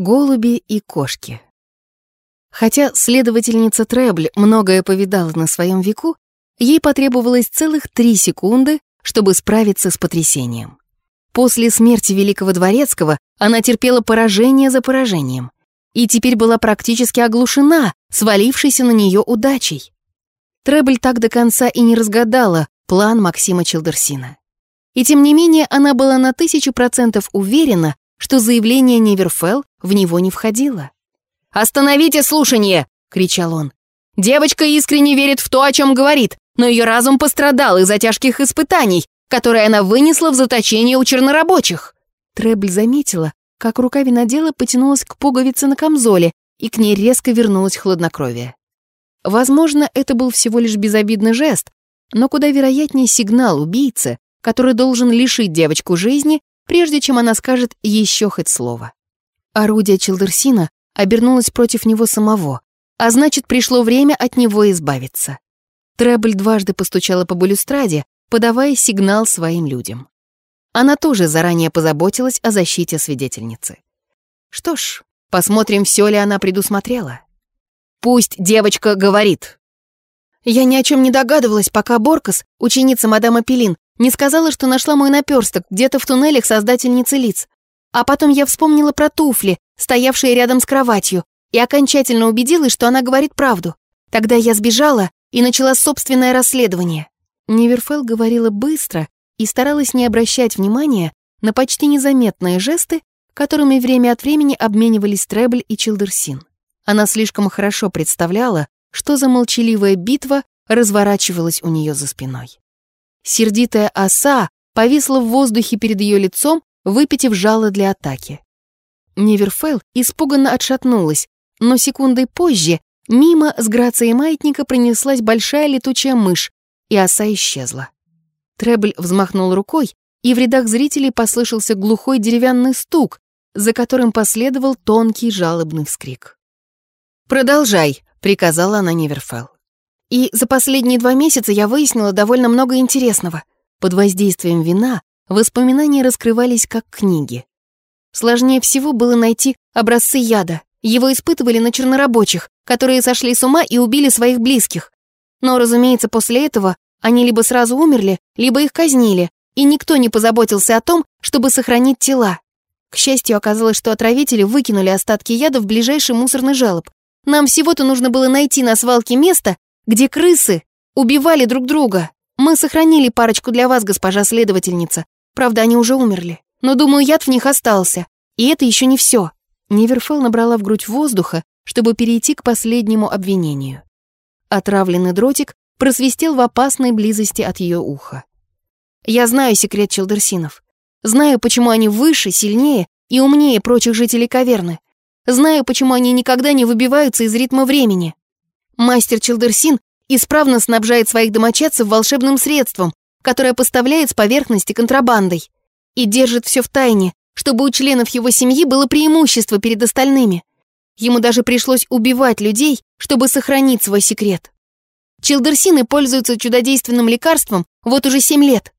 Голуби и кошки. Хотя следовательница Требль многое повидала на своем веку, ей потребовалось целых три секунды, чтобы справиться с потрясением. После смерти Великого Дворецкого она терпела поражение за поражением и теперь была практически оглушена, свалившейся на нее удачей. Требль так до конца и не разгадала план Максима Челдерсина. И тем не менее она была на тысячу процентов уверена, что заявление Неверфелл в него не входило. «Остановите слушание!» — кричал он. «Девочка искренне верит в то, о чем говорит, но ее разум пострадал из-за тяжких испытаний, которые она вынесла в заточение у чернорабочих». Требль заметила, как рука винодела потянулась к пуговице на камзоле, и к ней резко вернулось хладнокровие. Возможно, это был всего лишь безобидный жест, но куда вероятнее сигнал убийцы, который должен лишить девочку жизни, прежде чем она скажет еще хоть слово. Орудие Чилдерсина обернулось против него самого, а значит, пришло время от него избавиться. Требль дважды постучала по балюстраде, подавая сигнал своим людям. Она тоже заранее позаботилась о защите свидетельницы. Что ж, посмотрим, все ли она предусмотрела. Пусть девочка говорит. Я ни о чем не догадывалась, пока Боркас, ученица мадам Пелин, не сказала, что нашла мой наперсток где-то в туннелях создательницы лиц. А потом я вспомнила про туфли, стоявшие рядом с кроватью, и окончательно убедилась, что она говорит правду. Тогда я сбежала и начала собственное расследование. Неверфел говорила быстро и старалась не обращать внимания на почти незаметные жесты, которыми время от времени обменивались Требль и Чилдерсин. Она слишком хорошо представляла, что за молчаливая битва разворачивалась у нее за спиной. Сердитая оса повисла в воздухе перед ее лицом, выпитив жало для атаки. Неверфелл испуганно отшатнулась, но секундой позже мимо с грацией маятника пронеслась большая летучая мышь, и оса исчезла. Требль взмахнул рукой, и в рядах зрителей послышался глухой деревянный стук, за которым последовал тонкий жалобный вскрик. «Продолжай», — приказала она Неверфелл. И за последние два месяца я выяснила довольно много интересного. Под воздействием вина воспоминания раскрывались как книги. Сложнее всего было найти образцы яда. Его испытывали на чернорабочих, которые сошли с ума и убили своих близких. Но, разумеется, после этого они либо сразу умерли, либо их казнили, и никто не позаботился о том, чтобы сохранить тела. К счастью, оказалось, что отравители выкинули остатки яда в ближайший мусорный желоб. Нам всего-то нужно было найти на свалке место, где крысы убивали друг друга. Мы сохранили парочку для вас, госпожа следовательница. Правда, они уже умерли. Но, думаю, яд в них остался. И это еще не все. Неверфелл набрала в грудь воздуха, чтобы перейти к последнему обвинению. Отравленный дротик просвистел в опасной близости от ее уха. Я знаю секрет Челдерсинов. Знаю, почему они выше, сильнее и умнее прочих жителей каверны. Знаю, почему они никогда не выбиваются из ритма времени. Мастер Челдерсин исправно снабжает своих домочадцев волшебным средством, которое поставляет с поверхности контрабандой. И держит все в тайне, чтобы у членов его семьи было преимущество перед остальными. Ему даже пришлось убивать людей, чтобы сохранить свой секрет. Челдерсины пользуются чудодейственным лекарством вот уже семь лет.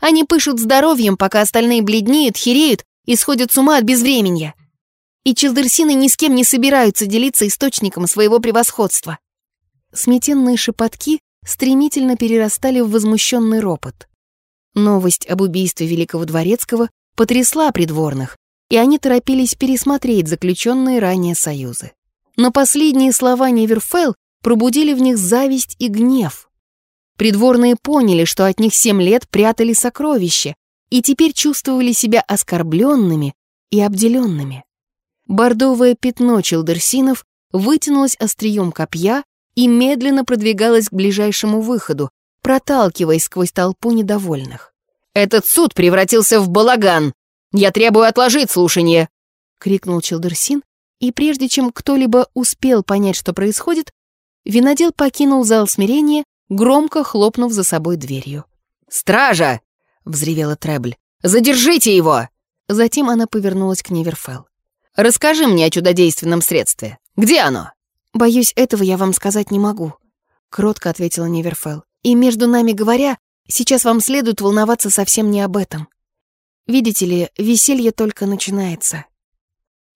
Они пышут здоровьем, пока остальные бледнеют, хереют и сходят с ума от безвременья. И челдерсины ни с кем не собираются делиться источником своего превосходства. Сметенные шепотки стремительно перерастали в возмущенный ропот. Новость об убийстве Великого Дворецкого потрясла придворных, и они торопились пересмотреть заключенные ранее союзы. Но последние слова Неверфелл пробудили в них зависть и гнев. Придворные поняли, что от них семь лет прятали сокровища, и теперь чувствовали себя оскорбленными и обделенными. Бордовое пятно челдерсинов вытянулось острием копья и медленно продвигалось к ближайшему выходу, проталкиваясь сквозь толпу недовольных. «Этот суд превратился в балаган! Я требую отложить слушание!» — крикнул Челдерсин, и прежде чем кто-либо успел понять, что происходит, винодел покинул зал смирения, громко хлопнув за собой дверью. «Стража!» — взревела Требль. «Задержите его!» Затем она повернулась к Неверфелл. «Расскажи мне о чудодейственном средстве. Где оно?» «Боюсь, этого я вам сказать не могу», — кротко ответила Неверфелл. «И между нами говоря, сейчас вам следует волноваться совсем не об этом. Видите ли, веселье только начинается».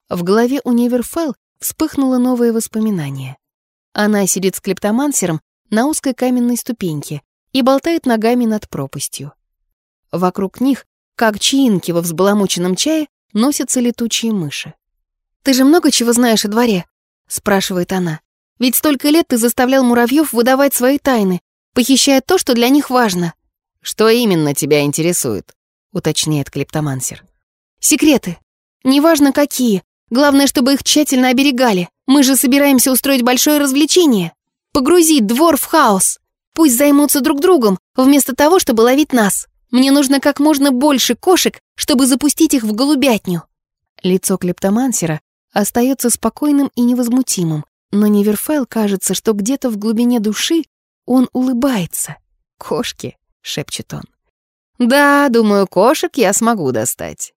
В голове у Неверфелл вспыхнуло новое воспоминание. Она сидит с клептомансером на узкой каменной ступеньке и болтает ногами над пропастью. Вокруг них, как чаинки во взбаламученном чае, носятся летучие мыши. «Ты же много чего знаешь о дворе?» — спрашивает она. «Ведь столько лет ты заставлял муравьев выдавать свои тайны, похищая то, что для них важно». «Что именно тебя интересует?» — уточняет клептомансер. «Секреты. Неважно какие. Главное, чтобы их тщательно оберегали. Мы же собираемся устроить большое развлечение. Погрузить двор в хаос. Пусть займутся друг другом, вместо того, чтобы ловить нас. Мне нужно как можно больше кошек, чтобы запустить их в голубятню». Лицо клептомансера остается спокойным и невозмутимым, но Неверфел кажется, что где-то в глубине души он улыбается. «Кошки», — шепчет он. «Да, думаю, кошек я смогу достать».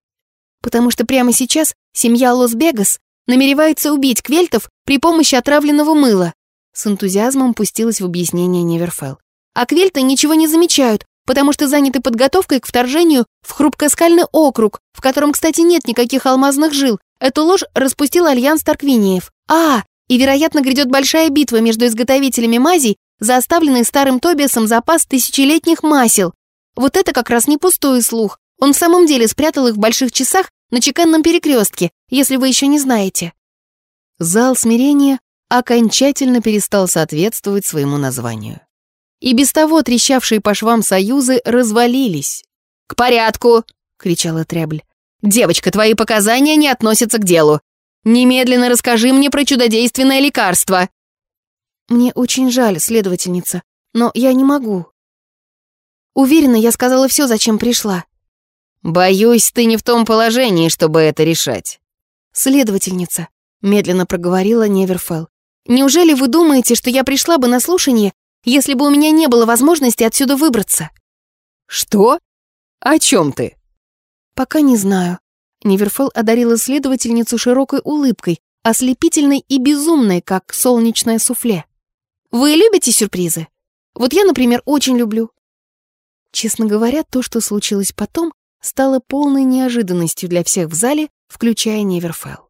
«Потому что прямо сейчас семья Лос-Бегас намеревается убить квельтов при помощи отравленного мыла», с энтузиазмом пустилась в объяснение Неверфел. «А квельты ничего не замечают, потому что заняты подготовкой к вторжению в хрупкоскальный округ, в котором, кстати, нет никаких алмазных жил. Эту ложь распустил Альянс Тарквиниев. А, и, вероятно, грядет большая битва между изготовителями мазей за оставленный старым Тобиасом запас тысячелетних масел. Вот это как раз не пустой слух. Он в самом деле спрятал их в больших часах на чеканном перекрестке, если вы еще не знаете. Зал смирения окончательно перестал соответствовать своему названию. И без того трещавшие по швам союзы развалились. «К порядку!» — кричала Требль. «Девочка, твои показания не относятся к делу. Немедленно расскажи мне про чудодейственное лекарство!» «Мне очень жаль, следовательница, но я не могу». «Уверена, я сказала все, зачем пришла». «Боюсь, ты не в том положении, чтобы это решать». «Следовательница», — медленно проговорила Неверфелл. «Неужели вы думаете, что я пришла бы на слушание если бы у меня не было возможности отсюда выбраться». «Что? О чем ты?» «Пока не знаю». Неверфелл одарила следовательницу широкой улыбкой, ослепительной и безумной, как солнечное суфле. «Вы любите сюрпризы? Вот я, например, очень люблю». Честно говоря, то, что случилось потом, стало полной неожиданностью для всех в зале, включая Неверфелл.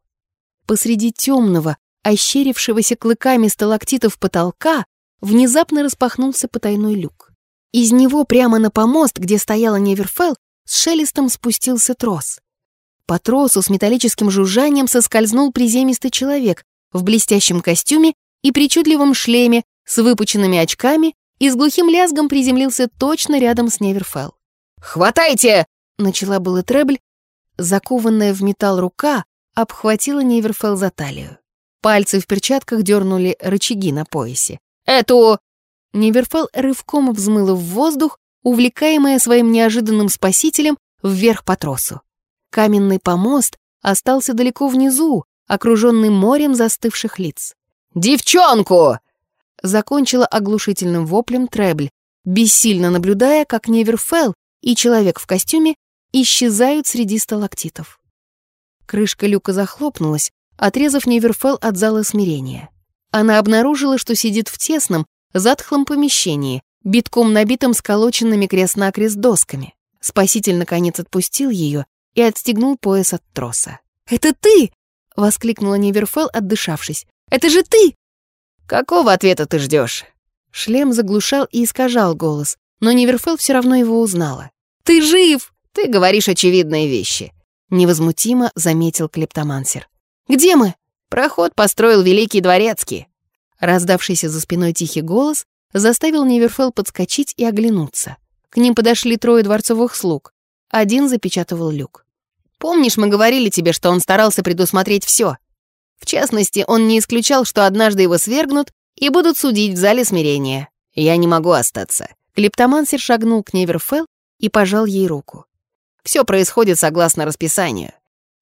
Посреди темного, ощерившегося клыками сталактитов потолка внезапно распахнулся потайной люк. Из него прямо на помост, где стояла Неверфелл, с шелестом спустился трос. По тросу с металлическим жужжанием соскользнул приземистый человек в блестящем костюме и причудливом шлеме с выпученными очками и с глухим лязгом приземлился точно рядом с Неверфелл. «Хватайте!» — начала было Требль. Закованная в металл рука обхватила Неверфелл за талию. Пальцы в перчатках дернули рычаги на поясе. Эту...» Неверфел рывком взмыла в воздух, увлекаемая своим неожиданным спасителем вверх по тросу. Каменный помост остался далеко внизу, окруженный морем застывших лиц. «Девчонку!» Закончила оглушительным воплем Требль, бессильно наблюдая, как Неверфел и человек в костюме исчезают среди сталактитов. Крышка люка захлопнулась, отрезав Неверфел от зала смирения она обнаружила, что сидит в тесном, затхлом помещении, битком набитым сколоченными крест-накрест досками. Спаситель наконец отпустил ее и отстегнул пояс от троса. «Это ты!» — воскликнула Неверфел, отдышавшись. «Это же ты!» «Какого ответа ты ждешь? Шлем заглушал и искажал голос, но Неверфел все равно его узнала. «Ты жив!» «Ты говоришь очевидные вещи», — невозмутимо заметил клептомансер. «Где мы?» Проход построил Великий Дворецкий. Раздавшийся за спиной тихий голос заставил Неверфелл подскочить и оглянуться. К ним подошли трое дворцовых слуг. Один запечатывал люк. «Помнишь, мы говорили тебе, что он старался предусмотреть все. В частности, он не исключал, что однажды его свергнут и будут судить в зале смирения. Я не могу остаться». Клептомансер шагнул к Неверфелл и пожал ей руку. «Все происходит согласно расписанию.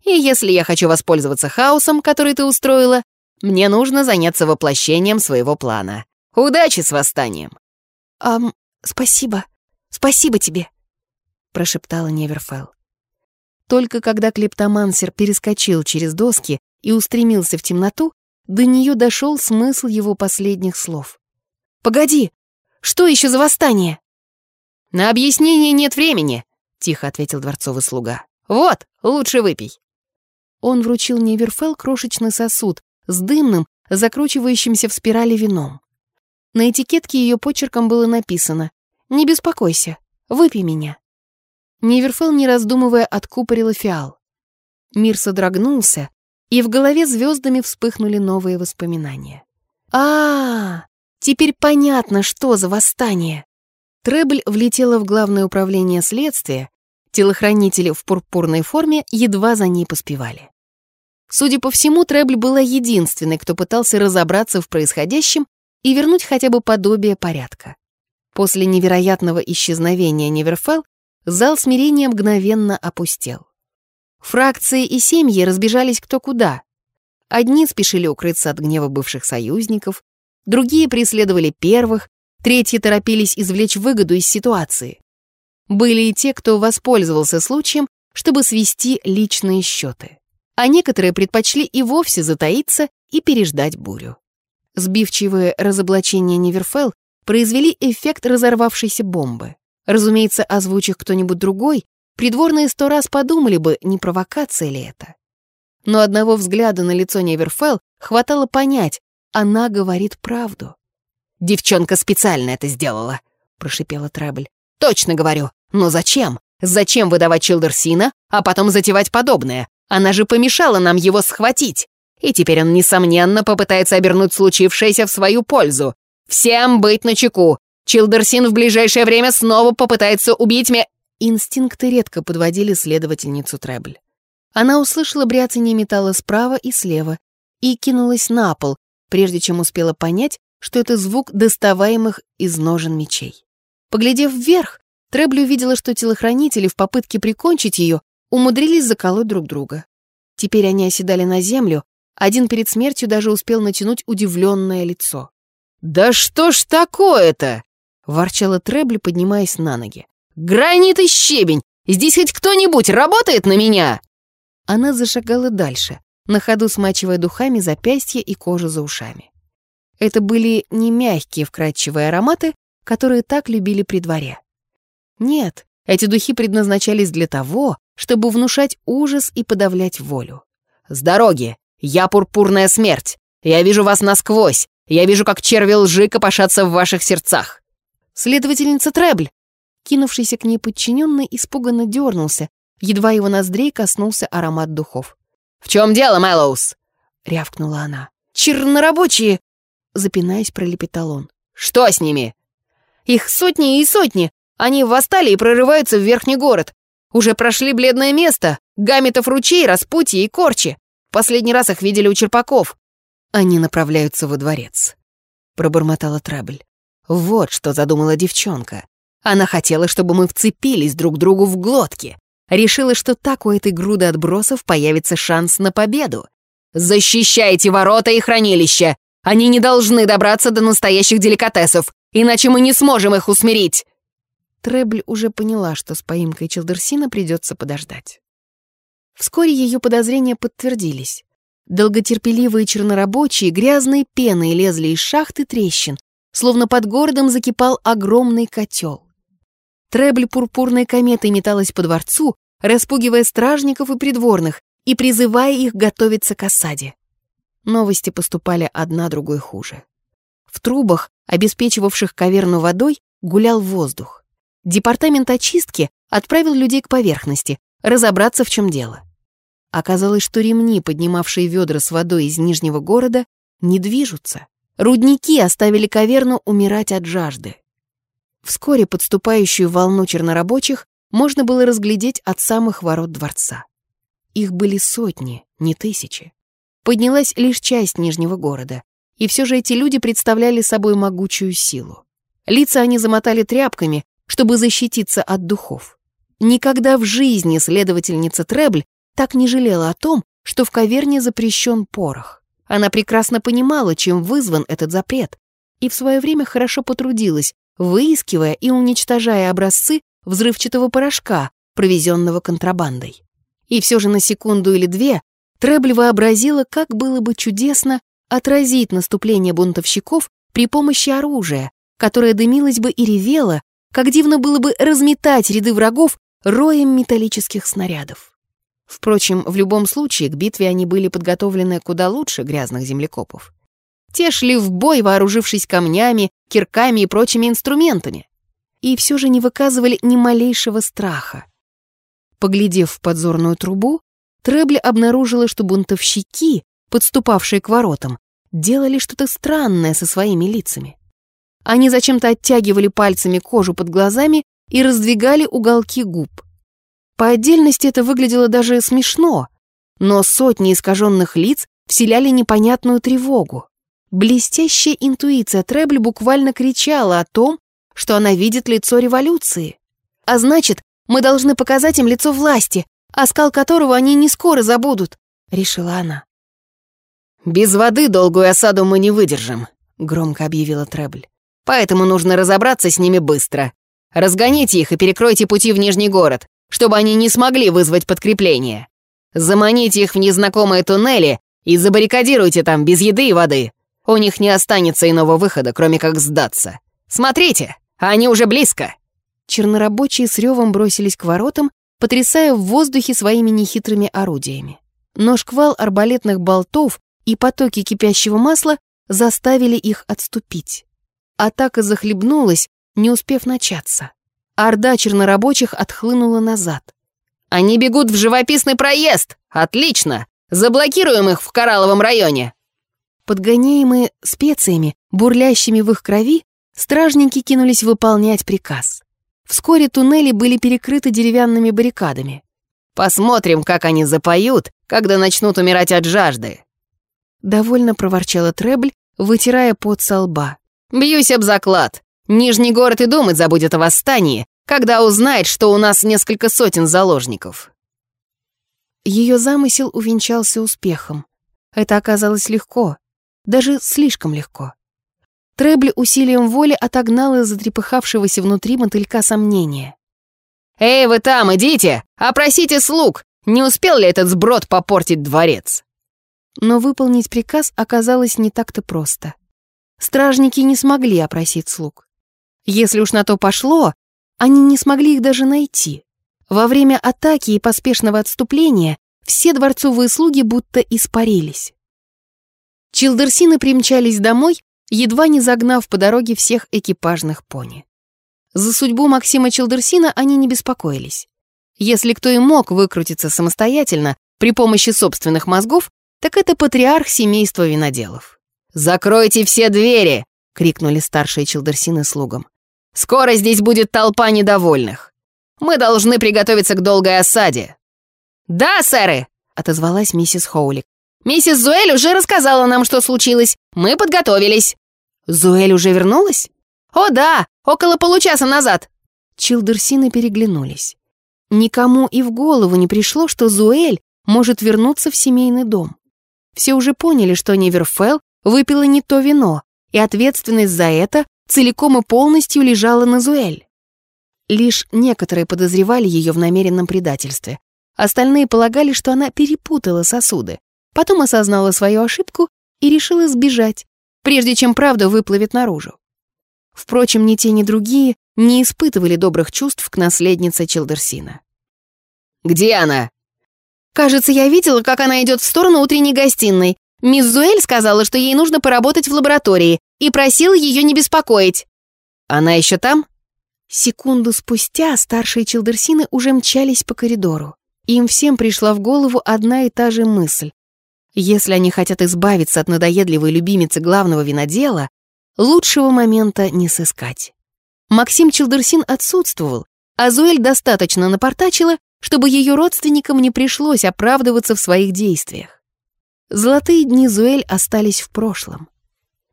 И если я хочу воспользоваться хаосом, который ты устроила, мне нужно заняться воплощением своего плана. Удачи с восстанием!» «Ам, спасибо. Спасибо тебе!» — прошептала Неверфелл. Только когда клептомансер перескочил через доски и устремился в темноту, до нее дошел смысл его последних слов. «Погоди! Что еще за восстание?» «На объяснение нет времени», — тихо ответил дворцовый слуга. «Вот, лучше выпей». Он вручил Неверфелл крошечный сосуд с дымным, закручивающимся в спирали вином. На этикетке ее почерком было написано «Не беспокойся, выпей меня». Неверфелл, не раздумывая, откупорила фиал. Мир содрогнулся, и в голове звездами вспыхнули новые воспоминания. а, -а, -а Теперь понятно, что за восстание. Требль влетела в главное управление следствия, телохранители в пурпурной форме едва за ней поспевали. Судя по всему, Требль была единственной, кто пытался разобраться в происходящем и вернуть хотя бы подобие порядка. После невероятного исчезновения Неверфелл зал смирения мгновенно опустел. Фракции и семьи разбежались кто куда. Одни спешили укрыться от гнева бывших союзников, другие преследовали первых, третьи торопились извлечь выгоду из ситуации. Были и те, кто воспользовался случаем, чтобы свести личные счеты. А некоторые предпочли и вовсе затаиться и переждать бурю. Сбивчивые разоблачения Неверфелл произвели эффект разорвавшейся бомбы. Разумеется, озвучив кто-нибудь другой, Придворные сто раз подумали бы, не провокация ли это. Но одного взгляда на лицо Неверфелл хватало понять, она говорит правду. «Девчонка специально это сделала», — прошипела Трэбль. «Точно говорю. Но зачем? Зачем выдавать Чилдерсина, а потом затевать подобное? Она же помешала нам его схватить. И теперь он, несомненно, попытается обернуть случившееся в свою пользу. Всем быть начеку. Чилдерсин в ближайшее время снова попытается убить меня... Инстинкты редко подводили следовательницу Требль. Она услышала бряцание металла справа и слева и кинулась на пол, прежде чем успела понять, что это звук доставаемых из ножен мечей. Поглядев вверх, Требль увидела, что телохранители в попытке прикончить ее умудрились заколоть друг друга. Теперь они оседали на землю, один перед смертью даже успел натянуть удивленное лицо. «Да что ж такое-то?» — ворчала Требль, поднимаясь на ноги. Гранит и щебень! Здесь хоть кто-нибудь работает на меня?» Она зашагала дальше, на ходу смачивая духами запястья и кожу за ушами. Это были не мягкие вкрадчивые ароматы, которые так любили при дворе. Нет, эти духи предназначались для того, чтобы внушать ужас и подавлять волю. «С дороги! Я пурпурная смерть! Я вижу вас насквозь! Я вижу, как черви лжи копошатся в ваших сердцах!» «Следовательница Требль!» Кинувшийся к ней подчиненный испуганно дернулся, едва его ноздрей коснулся аромат духов. «В чем дело, Мэллоус?» — рявкнула она. «Чернорабочие!» — запинаясь, пролепетал он. «Что с ними?» «Их сотни и сотни! Они восстали и прорываются в верхний город. Уже прошли бледное место, Гамметов ручей, Распутье и Корчи. Последний раз их видели у Черпаков. Они направляются во дворец», — пробормотала Трабль. «Вот что задумала девчонка. Она хотела, чтобы мы вцепились друг другу в глотки. Решила, что так у этой груды отбросов появится шанс на победу. «Защищайте ворота и хранилища! Они не должны добраться до настоящих деликатесов, иначе мы не сможем их усмирить!» Требль уже поняла, что с поимкой Челдерсина придется подождать. Вскоре ее подозрения подтвердились. Долготерпеливые чернорабочие грязной пеной лезли из шахты трещин, словно под городом закипал огромный котел. Требль пурпурной кометы металась по дворцу, распугивая стражников и придворных и призывая их готовиться к осаде. Новости поступали одна другой хуже. В трубах, обеспечивавших каверну водой, гулял воздух. Департамент очистки отправил людей к поверхности, разобраться, в чем дело. Оказалось, что ремни, поднимавшие ведра с водой из Нижнего города, не движутся. Рудники оставили каверну умирать от жажды. Вскоре подступающую волну чернорабочих можно было разглядеть от самых ворот дворца. Их были сотни, не тысячи. Поднялась лишь часть Нижнего города, и все же эти люди представляли собой могучую силу. Лица они замотали тряпками, чтобы защититься от духов. Никогда в жизни следовательница Требль так не жалела о том, что в каверне запрещен порох. Она прекрасно понимала, чем вызван этот запрет, и в свое время хорошо потрудилась, выискивая и уничтожая образцы взрывчатого порошка, провезенного контрабандой. И все же на секунду или две Требль вообразила, как было бы чудесно отразить наступление бунтовщиков при помощи оружия, которое дымилось бы и ревело, как дивно было бы разметать ряды врагов роем металлических снарядов. Впрочем, в любом случае к битве они были подготовлены куда лучше грязных землекопов. Те шли в бой, вооружившись камнями, кирками и прочими инструментами. И все же не выказывали ни малейшего страха. Поглядев в подзорную трубу, Требль обнаружила, что бунтовщики, подступавшие к воротам, делали что-то странное со своими лицами. Они зачем-то оттягивали пальцами кожу под глазами и раздвигали уголки губ. По отдельности это выглядело даже смешно, но сотни искаженных лиц вселяли непонятную тревогу. Блестящая интуиция Требль буквально кричала о том, что она видит лицо революции. А значит, мы должны показать им лицо власти, оскал которого они не скоро забудут, решила она. «Без воды долгую осаду мы не выдержим», — громко объявила Требль. «Поэтому нужно разобраться с ними быстро. Разгоните их и перекройте пути в Нижний город, чтобы они не смогли вызвать подкрепление. Заманите их в незнакомые туннели и забаррикадируйте там без еды и воды. У них не останется иного выхода, кроме как сдаться. Смотрите, они уже близко!» Чернорабочие с ревом бросились к воротам, потрясая в воздухе своими нехитрыми орудиями. Но шквал арбалетных болтов и потоки кипящего масла заставили их отступить. Атака захлебнулась, не успев начаться. Орда чернорабочих отхлынула назад. «Они бегут в живописный проезд! Отлично! Заблокируем их в Коралловом районе!» Подгоняемые специями, бурлящими в их крови, стражники кинулись выполнять приказ. Вскоре туннели были перекрыты деревянными баррикадами. «Посмотрим, как они запоют, когда начнут умирать от жажды!» Довольно проворчала Требль, вытирая пот со лба. «Бьюсь об заклад. Нижний город и думать забудет о восстании, когда узнает, что у нас несколько сотен заложников». Ее замысел увенчался успехом. Это оказалось легко, даже слишком легко. Требль усилием воли отогнала затрепыхавшегося внутри мотылька сомнения. «Эй, вы там, идите! Опросите слуг! Не успел ли этот сброд попортить дворец?» Но выполнить приказ оказалось не так-то просто. Стражники не смогли опросить слуг. Если уж на то пошло, они не смогли их даже найти. Во время атаки и поспешного отступления все дворцовые слуги будто испарились. Чилдерсины примчались домой едва не загнав по дороге всех экипажных пони. За судьбу Максима Челдерсина они не беспокоились. Если кто и мог выкрутиться самостоятельно при помощи собственных мозгов, так это патриарх семейства виноделов. «Закройте все двери!» — крикнули старшие Челдерсины слугам. «Скоро здесь будет толпа недовольных. Мы должны приготовиться к долгой осаде». «Да, сэры!» — отозвалась миссис Хоулик. «Миссис Зуэль уже рассказала нам, что случилось. Мы подготовились». Зуэль уже вернулась? О да, около получаса назад. Чилдерсины переглянулись. Никому и в голову не пришло, что Зуэль может вернуться в семейный дом. Все уже поняли, что Неверфелл выпила не то вино, и ответственность за это целиком и полностью лежала на Зуэль. Лишь некоторые подозревали ее в намеренном предательстве. Остальные полагали, что она перепутала сосуды, потом осознала свою ошибку и решила сбежать, прежде чем правда выплывет наружу. Впрочем, ни те, ни другие не испытывали добрых чувств к наследнице Челдерсина. «Где она?» «Кажется, я видела, как она идет в сторону утренней гостиной. Мисс Зуэль сказала, что ей нужно поработать в лаборатории, и просила ее не беспокоить». «Она еще там?» Секунду спустя старшие Челдерсины уже мчались по коридору. Им всем пришла в голову одна и та же мысль. Если они хотят избавиться от надоедливой любимицы главного винодела, лучшего момента не сыскать. Максим Челдерсин отсутствовал, а Зуэль достаточно напортачила, чтобы ее родственникам не пришлось оправдываться в своих действиях. Золотые дни Зуэль остались в прошлом.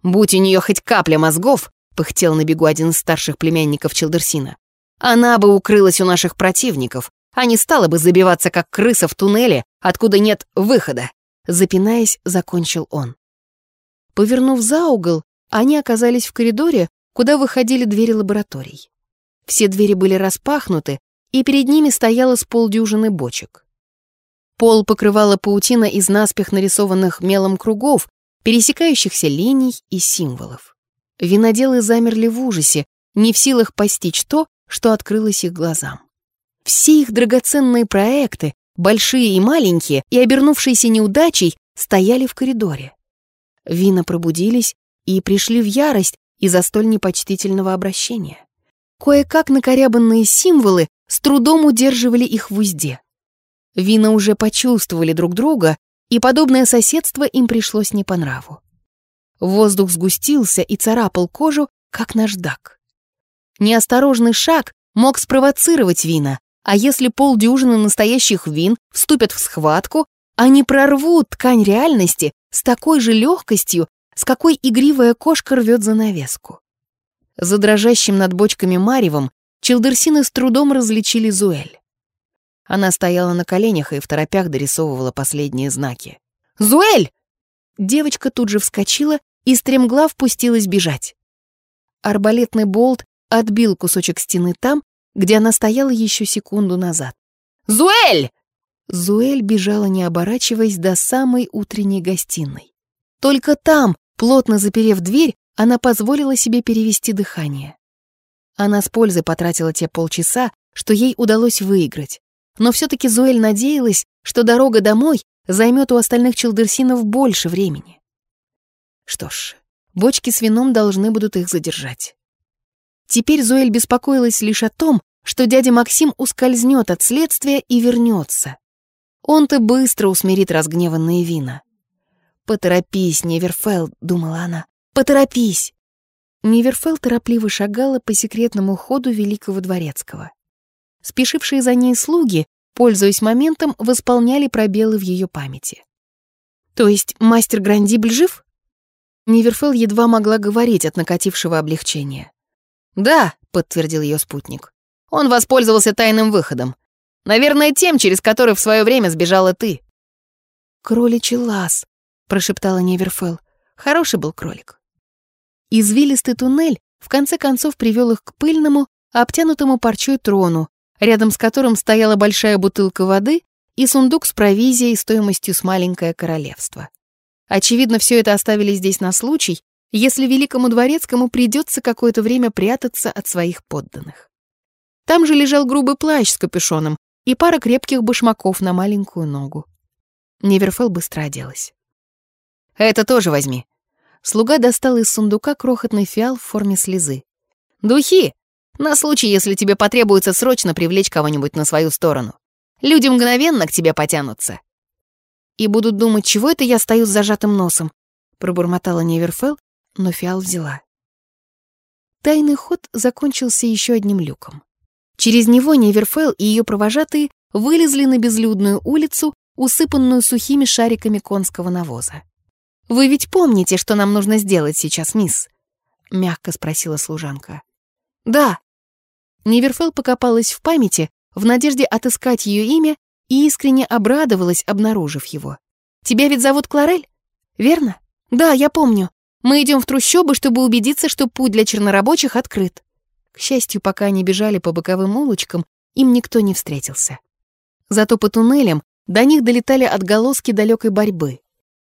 «Будь у нее хоть капля мозгов», — пыхтел на бегу один из старших племянников Челдерсина, «она бы укрылась у наших противников, а не стала бы забиваться, как крыса в туннеле, откуда нет выхода запинаясь, закончил он. Повернув за угол, они оказались в коридоре, куда выходили двери лабораторий. Все двери были распахнуты, и перед ними стояло с полдюжины бочек. Пол покрывала паутина из наспех нарисованных мелом кругов, пересекающихся линий и символов. Виноделы замерли в ужасе, не в силах постичь то, что открылось их глазам. Все их драгоценные проекты, большие и маленькие, и обернувшиеся неудачей, стояли в коридоре. Вина пробудились и пришли в ярость из-за столь непочтительного обращения. Кое-как накорябанные символы с трудом удерживали их в узде. Вина уже почувствовали друг друга, и подобное соседство им пришлось не по нраву. Воздух сгустился и царапал кожу, как наждак. Неосторожный шаг мог спровоцировать Вина, а если полдюжины настоящих вин вступят в схватку, они прорвут ткань реальности с такой же легкостью, с какой игривая кошка рвет занавеску. За дрожащим над бочками маревом Челдерсины с трудом различили Зуэль. Она стояла на коленях и в торопях дорисовывала последние знаки. «Зуэль!» Девочка тут же вскочила и стремглав пустилась бежать. Арбалетный болт отбил кусочек стены там, где она стояла еще секунду назад. «Зуэль!» Зуэль бежала, не оборачиваясь, до самой утренней гостиной. Только там, плотно заперев дверь, она позволила себе перевести дыхание. Она с пользой потратила те полчаса, что ей удалось выиграть. Но все-таки Зуэль надеялась, что дорога домой займет у остальных челдерсинов больше времени. Что ж, бочки с вином должны будут их задержать. Теперь Зуэль беспокоилась лишь о том, что дядя Максим ускользнет от следствия и вернется. Он-то быстро усмирит разгневанные вина. «Поторопись, Неверфелл», — думала она, — «поторопись». Неверфелл торопливо шагала по секретному ходу Великого Дворецкого. Спешившие за ней слуги, пользуясь моментом, восполняли пробелы в ее памяти. «То есть мастер Грандибль жив?» Неверфелл едва могла говорить от накатившего облегчения. «Да», — подтвердил ее спутник. «Он воспользовался тайным выходом. Наверное, тем, через который в свое время сбежала ты». «Кроличий лаз», — прошептала Неверфелл. «Хороший был кролик». Извилистый туннель в конце концов привел их к пыльному, обтянутому парчой трону, рядом с которым стояла большая бутылка воды и сундук с провизией стоимостью с маленькое королевство. Очевидно, все это оставили здесь на случай, если великому дворецкому придется какое-то время прятаться от своих подданных. Там же лежал грубый плащ с капюшоном и пара крепких башмаков на маленькую ногу. Неверфелл быстро оделась. «Это тоже возьми». Слуга достал из сундука крохотный фиал в форме слезы. «Духи! На случай, если тебе потребуется срочно привлечь кого-нибудь на свою сторону. Люди мгновенно к тебе потянутся». «И будут думать, чего это я стою с зажатым носом?» пробормотала Неверфелл но фиал взяла. Тайный ход закончился еще одним люком. Через него Неверфелл и ее провожатые вылезли на безлюдную улицу, усыпанную сухими шариками конского навоза. «Вы ведь помните, что нам нужно сделать сейчас, мисс?» — мягко спросила служанка. «Да». Неверфелл покопалась в памяти в надежде отыскать ее имя и искренне обрадовалась, обнаружив его. «Тебя ведь зовут Кларель, верно?» «Да, я помню. Мы идем в трущобы, чтобы убедиться, что путь для чернорабочих открыт. К счастью, пока они бежали по боковым улочкам, им никто не встретился. Зато по туннелям до них долетали отголоски далекой борьбы.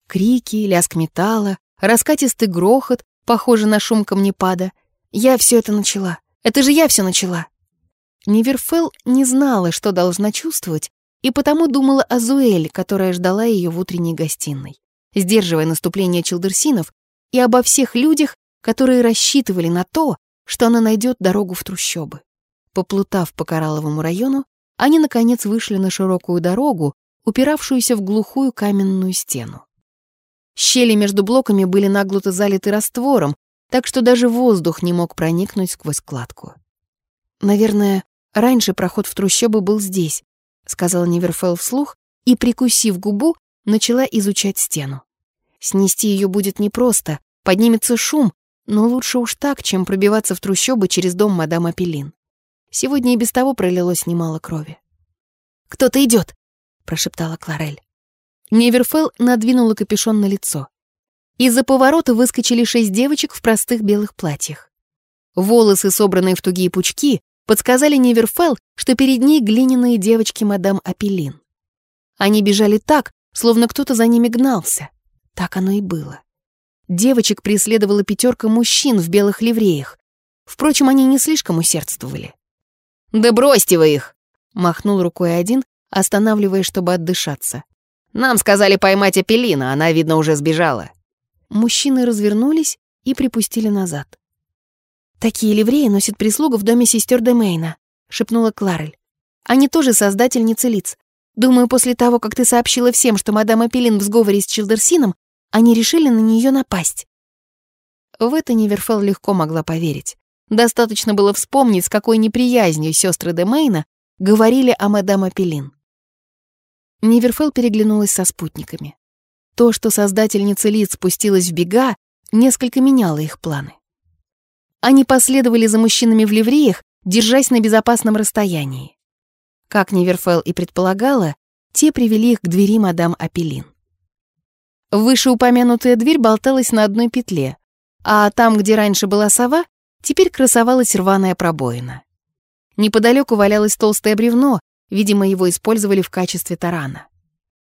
Крики, лязг металла, раскатистый грохот, похожий на шум камнепада. Я все это начала. Это же я все начала. Неверфелл не знала, что должна чувствовать, и потому думала о Зуэль, которая ждала ее в утренней гостиной. Сдерживая наступление челдерсинов, и обо всех людях, которые рассчитывали на то, что она найдет дорогу в трущобы. Поплутав по Коралловому району, они, наконец, вышли на широкую дорогу, упиравшуюся в глухую каменную стену. Щели между блоками были наглуто залиты раствором, так что даже воздух не мог проникнуть сквозь кладку. «Наверное, раньше проход в трущобы был здесь», — сказала Неверфелл вслух и, прикусив губу, начала изучать стену. Снести ее будет непросто, поднимется шум, но лучше уж так, чем пробиваться в трущобы через дом мадам Апеллин. Сегодня и без того пролилось немало крови. «Кто-то идет!» — прошептала Кларель. Неверфелл надвинула капюшон на лицо. Из-за поворота выскочили шесть девочек в простых белых платьях. Волосы, собранные в тугие пучки, подсказали Неверфелл, что перед ней глиняные девочки мадам Апеллин. Они бежали так, словно кто-то за ними гнался. Так оно и было. Девочек преследовала пятерка мужчин в белых ливреях. Впрочем, они не слишком усердствовали. «Да бросьте вы их!» — махнул рукой один, останавливаясь, чтобы отдышаться. «Нам сказали поймать Апеллина, она, видно, уже сбежала». Мужчины развернулись и припустили назад. «Такие ливреи носит прислуга в доме сестер Демейна», — шепнула Кларель. «Они тоже создательницы лиц. Думаю, после того, как ты сообщила всем, что мадам Апеллин в сговоре с Чилдерсином, они решили на нее напасть». В это Неверфелл легко могла поверить. Достаточно было вспомнить, с какой неприязнью сестры Демейна говорили о мадам Апеллин. Неверфелл переглянулась со спутниками. То, что создательница лиц спустилась в бега, несколько меняло их планы. Они последовали за мужчинами в ливреях, держась на безопасном расстоянии. Как Неверфелл и предполагала, те привели их к двери мадам Апеллин. Вышеупомянутая дверь болталась на одной петле, а там, где раньше была сова, теперь красовалась рваная пробоина. Неподалеку валялось толстое бревно, видимо, его использовали в качестве тарана.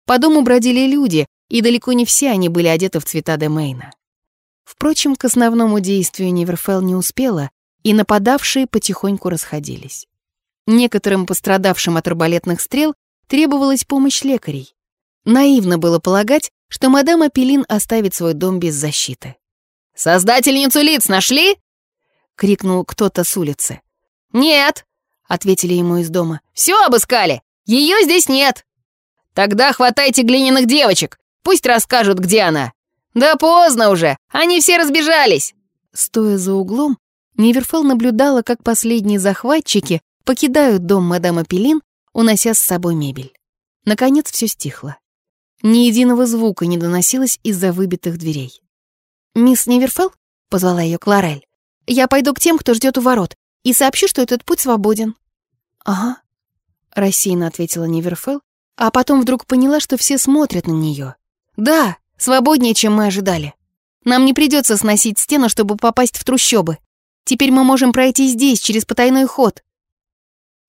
По дому бродили люди, и далеко не все они были одеты в цвета Демейна. Впрочем, к основному действию Неверфелл не успела, и нападавшие потихоньку расходились. Некоторым пострадавшим от арбалетных стрел требовалась помощь лекарей. Наивно было полагать, что мадам Апеллин оставит свой дом без защиты. «Создательницу лиц нашли?» — крикнул кто-то с улицы. «Нет», — ответили ему из дома. «Все обыскали. Ее здесь нет». «Тогда хватайте глиняных девочек. Пусть расскажут, где она». «Да поздно уже. Они все разбежались». Стоя за углом, Неверфелл наблюдала, как последние захватчики покидают дом мадам Апеллин, унося с собой мебель. Наконец все стихло. Ни единого звука не доносилось из-за выбитых дверей. «Мисс Неверфелл?» — позвала ее Кларель. «Я пойду к тем, кто ждет у ворот, и сообщу, что этот путь свободен». «Ага», — рассеянно ответила Неверфелл, а потом вдруг поняла, что все смотрят на нее. «Да, свободнее, чем мы ожидали. Нам не придется сносить стену, чтобы попасть в трущобы. Теперь мы можем пройти здесь, через потайной ход».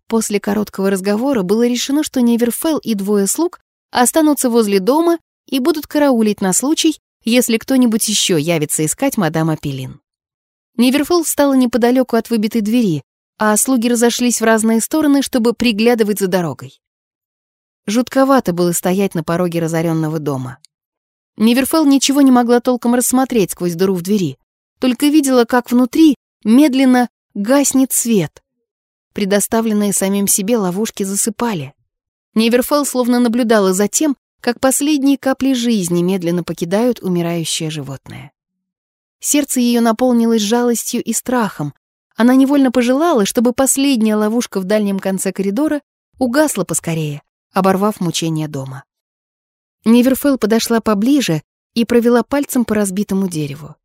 После короткого разговора было решено, что Неверфелл и двое слуг останутся возле дома и будут караулить на случай, если кто-нибудь еще явится искать мадам Апеллин. Неверфелл встала неподалеку от выбитой двери, а слуги разошлись в разные стороны, чтобы приглядывать за дорогой. Жутковато было стоять на пороге разоренного дома. Неверфелл ничего не могла толком рассмотреть сквозь дыру в двери, только видела, как внутри медленно гаснет свет. Предоставленные самим себе ловушки засыпали. Неверфелл словно наблюдала за тем, как последние капли жизни медленно покидают умирающее животное. Сердце ее наполнилось жалостью и страхом. Она невольно пожелала, чтобы последняя ловушка в дальнем конце коридора угасла поскорее, оборвав мучение дома. Неверфелл подошла поближе и провела пальцем по разбитому дереву.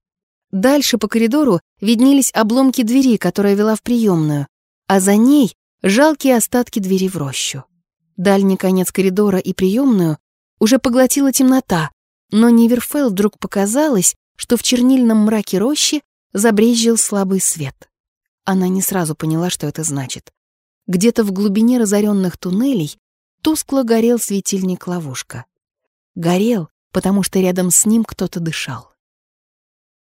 Дальше по коридору виднелись обломки двери, которая вела в приемную, а за ней жалкие остатки двери в рощу. Дальний конец коридора и приемную уже поглотила темнота, но Ниверфелл вдруг показалось, что в чернильном мраке рощи забрезжил слабый свет. Она не сразу поняла, что это значит. Где-то в глубине разоренных туннелей тускло горел светильник-ловушка. Горел, потому что рядом с ним кто-то дышал.